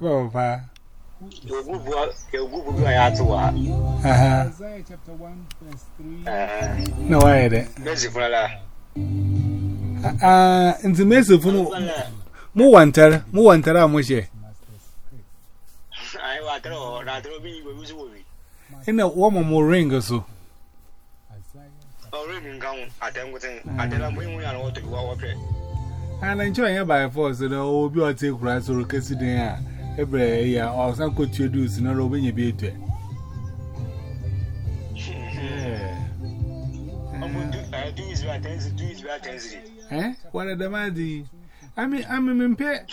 Well, uh, uh-huh. Isaiah chapter 1, verse 3. Uh, no, I had it. Ah, ah in the mess of no more wanter, more wanter, I'm with you. I want to rather be with you. In a woman more ring or so. Oh, ring, come, I don't think I don't know what to go up And na enjoy ya by force, and I will be a take grass ya a case in there every year or some could you do sooner or when you be it. Eh? What are the madi? I a mimpe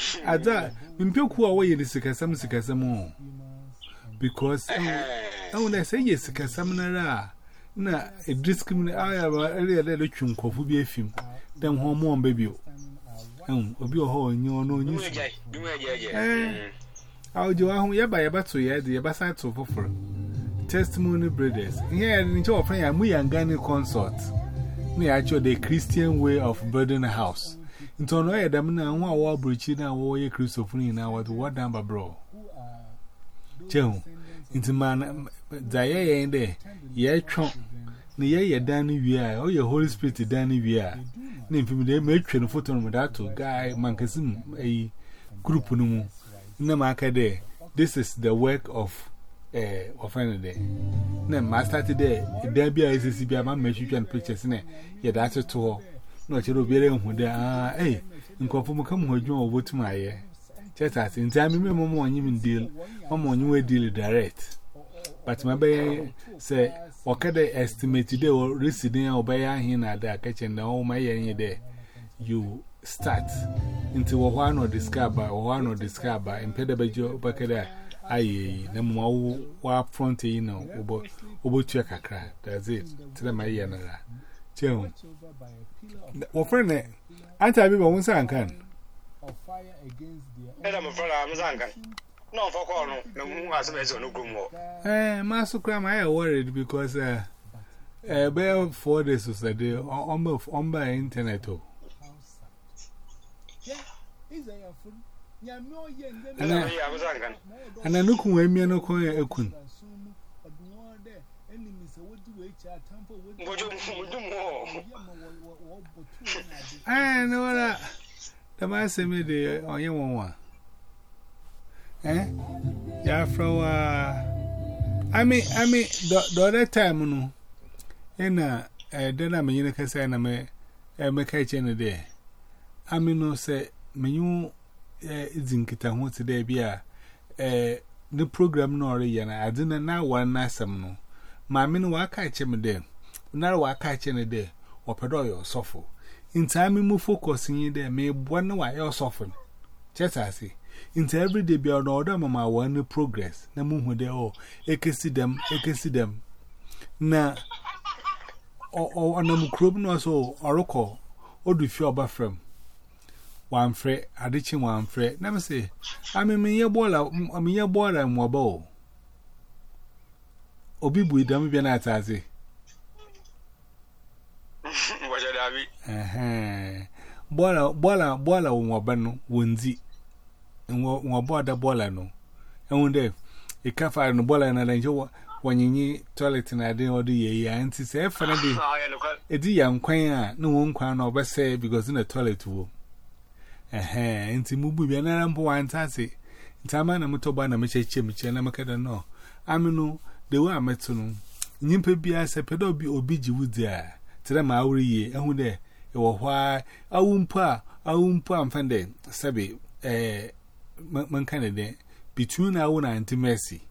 Because, oh, say yes, Na, a discriminate. I have earlier let you come for be a on baby. Um, obi or ho, and you know, you know, I'll do a home, yeah, by a battery, yeah, the testimony breeders. Yeah, and into a friend, I'm we and Ghana consort. Me actually the Christian way of building a house. Into no, I damn now, one war breaching our warrior Christophony now, what what number, bro? Joe, into man, Diane, there, yeah, chunk na ye ye dani wia o ye holy spirit dani wia na mfim de me twe no photo no that to guy mankasim eh group no mu na ma ka this is the work of eh offend there na ma start there there be a sisi bia ma me twitwa pictures na ye that to ho na o chere obiere hu de ah eh nkofo mu kam ho adwuma obotum aye chetati ntami me mo mo onyi mi deal mo mo onyi we deal direct but my bay say, What can they estimate today or residing or by a hin at the kitchen? No, my any day you start into one or discover or one or discover and pay the bejo back there. Aye, no more war front, you know, over over check a crack. That's it. Tell them my yanara. Uh, chill. Well, friend, eh, Auntie, I be one sankan. Of fire against the. No, for call no, no, as a mess on the groom. Eh, Master Cram, I worried because a uh, bear for this was the day on the on by And I look when me oh, no a I know that the man me the oh, Eh? Yeah, uh, for I mean, I mean, the, no, eh, and eh, then I'm a unicorn, and I'm a, a I mean, no, say, in today, be a, eh, the eh, program, no, no. My men were catching now day, or pedoy or In time, we move focusing in there, may one Into every day, be on order, Mama, one progress. No moon, they all. I can see them, I can see them. Now, or on a no so, or a call, or do One fret, one fret. Never say, I'm a mere boiler, a boiler, and wabo. Obi, we don't be an atazzi. What did I be? Boiler, boiler, boiler, nwa bọda bọla nọ enwu dị ịkafara e na bọla na nje wanyinyi toilet na adị ọdụ ya ya ntị sị efere dị edi ya nkwan a na nwo nkwa na ọbese because na toilet wo ehe ntị mugbu bịa nara mbụ wa ntị asị ntị ama na mụtọba na mecheche meche na mekada nọ amịnụ dewe ametụnụ nyimpa bi asị pedo obi obi ji wudi a tịrị ma awụrụ yie ehu dị ịwọ hwa awụ mpụ a awụ mpụ e e a mfe dị sebi ee man kind of there between our own Auntie Mercy.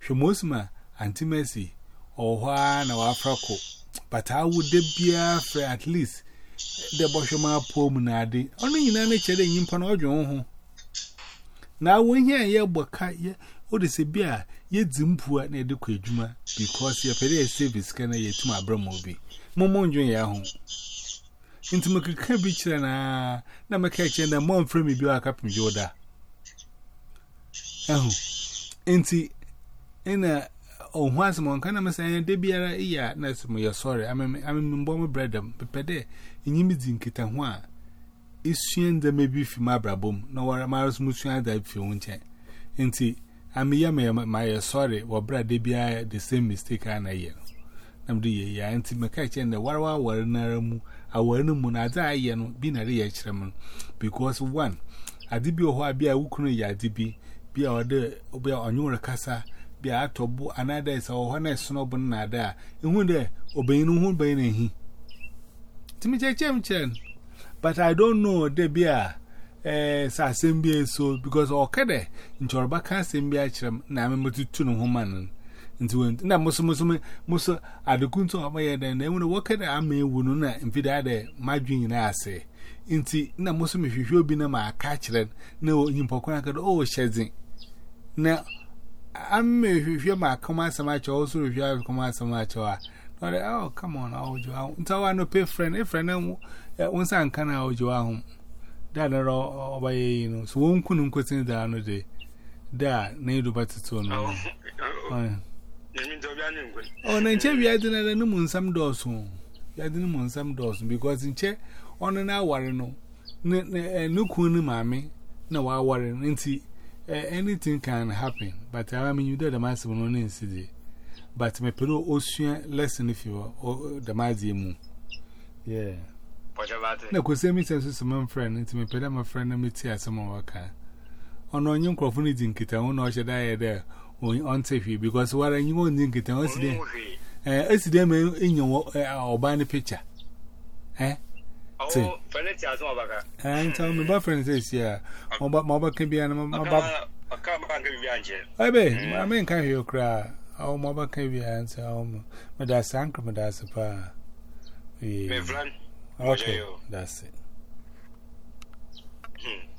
She must ma Auntie Mercy or one or Afraco, but I would be afraid at least the Boshama poem nadi only in any ched and impon John. Now when but a to my Momon Into my mom from me a cup of Oh, auntie, in a oh, once I'm saying, Debiara, yeah, sorry. I mean, I'm in bomb bread, but in you meeting kitten one. Is she and the maybe if my brabum, no, where I'm as that as I feel won't check. Auntie, I'm here, my sorry, or bread, Debiara, the same mistake I'm a year. I'm the year, my catch and the warwa were narrow, I were no moon, I die, you know, being a real Because one, I did be a while, be a wookroon, yeah, did be. be or the be on your cassa, be out to another is snob and nada, and one by any but I don't know beer. Eh, so because na memututu no human nti won na musu musu musu adukunto amaye den na enwo okade amewu no na mfida ase nti na obi na ma aka achrem oh, na Now, na an mai fifiye ma kama sama also if you have kama sama cewa na da oh come on a do ahun n tawa no pay friend if friend once n sa nka na ojo ahun da na ra ọba ya yi no so wọn kunu nkwetini da anu de da na yi duba tutu no ọ na nche biya dị na mu nsam dọọsụ ya dị mu nsam dọọsụ because nche ọnụ na awari no nukwu ni maami na wa awari nti Uh, anything can happen, but I mean, you did the mass of one incident. But my pillow ocean lesson if you are oh, the mazimu. Yeah. No, because I mean, since my friend, it's my pillow, my friend, and me tear some worker. On on your crop, only think it, I won't know should I there on safety because what I knew on think it, I was eh, there. It's them in your eh, or banner picture. Eh? Ti. Feneti azo abaka. Eh, nta my boyfriend says yeah. Mo ba mo ba kan bia na mo ba. Aka ba kan bia anje. Ebe, ma me kan hwe okra. Aw mo ba kan bia nta aw mo. Me da sank me da spa. Yeah. Okay, that's it. Hmm.